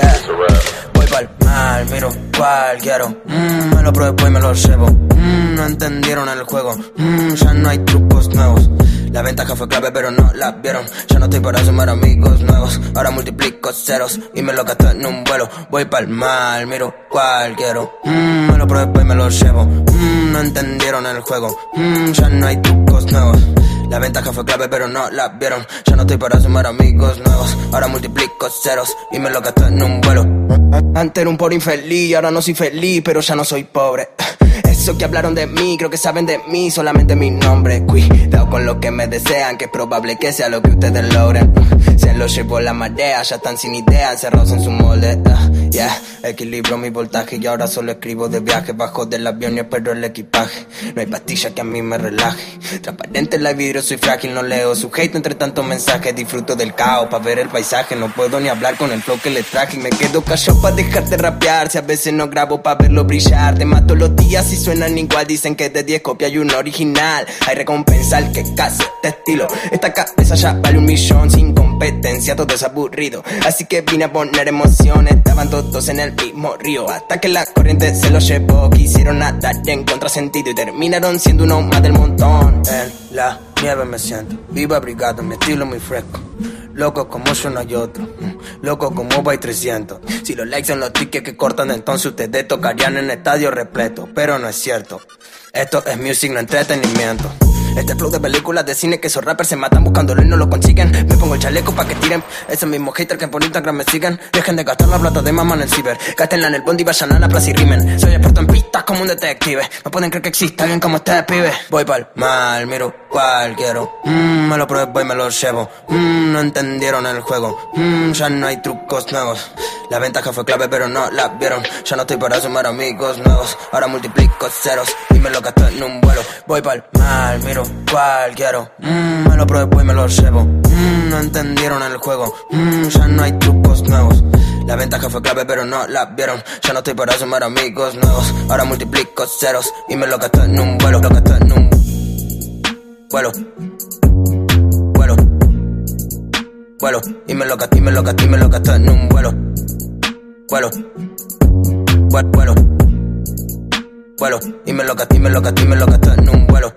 Yeah. Voy pa'l mal, miro cual quiero. Mm, me lo pruebo y me lo llevo. Mm, no entendieron el juego. Mm, ya no hay trucos nuevos. La ventaja fue clave, pero no la vieron. Ya no estoy para sumar amigos nuevos. Ahora multiplico ceros y me lo gasto en un vuelo. Voy pa'l mal, miro cual quiero. Mm, me lo pruebo y me lo llevo. Mm, no entendieron el juego. Mm, ya no hay trucos nuevos. La ventaja fue clave, pero no la vieron. Ya no estoy para sumar amigos nuevos. Ahora multiplico ceros y me lo gasto en un vuelo. Antes era un pobre infeliz, ahora no soy feliz, pero ya no soy pobre. Eso que hablaron de mí, creo que saben de mí, solamente mi nombre. Cuidado con lo que me desean, que es probable que sea lo que ustedes logren. Se lo llevó la marea, ya están sin idea, encerrados en su molde. ah, yeah, equilibro mi voltaje y ahora solo escribo de viaje. Bajo del avión y espero el equipaje. No hay pastilla que a mí me relaje. Transparente la vidrio, soy frágil, no leo su hate entre tantos mensajes. Disfruto del caos para ver el paisaje. No puedo ni hablar con el flow que le traje. Y me quedo callado para dejar de rapear. Si a veces no grabo para verlo brillar. Te mato los días y suenan igual. Dicen que de 10 copias hay un original. Hay recompensa al que case este estilo. Esta cabeza ya vale un millón sin competencia. Todo es aburrido. Así que vine a poner emociones. Estaban todos en el mismo río. Hasta que la corriente se los llevó. Quisieron nadar en contrasentido. Y terminaron siendo uno más del montón. En la nieve me siento. Vivo abrigado, mi estilo muy fresco. Loco como no hay otro. Mm, Loco como voy 300. Si los likes son los tickets que cortan, entonces ustedes tocarían en estadio repleto. Pero no es cierto. Esto es music, no entretenimiento. Este flow de películas de cine que esos rappers se matan buscándolo y no lo consiguen. Me pongo el chaleco pa' que tiren. Esos mismos haters que por Instagram me siguen. Dejen de gastar la plata de mamá en el ciber. Gástenla en el bondi y vayan a la plaza y rimen. Soy experto en pistas como un detective. No pueden creer que exista alguien como este pibe. Voy pa'l mal, miro cual quiero. Mm, me lo pruebo y me lo llevo. Mm, no entendieron el juego. Mm, ya no hay trucos nuevos. La ventaja fue clave, pero no la vieron. Ya no estoy para sumar amigos nuevos. Ahora multiplico ceros y me lo gasto en un vuelo. Voy pa'l mal, miro cual quiero. Mm, me lo pruebo y me lo llevo. Mm, no entendieron el juego. Mm, ya no hay trucos nuevos. La ventaja fue clave, pero no la vieron. Ya no estoy para sumar amigos nuevos. Ahora multiplico ceros y me lo gasto en un vuelo. Lo gasto en un vuelo. Vuelo. Vuelo. Y me lo gasto, y me lo gasto, y me lo gasto en un vuelo. Vuelo. Vuelo. Vuelo. Vuelo. Y me lo gasto, y me lo gasto, y me lo gasto en un vuelo.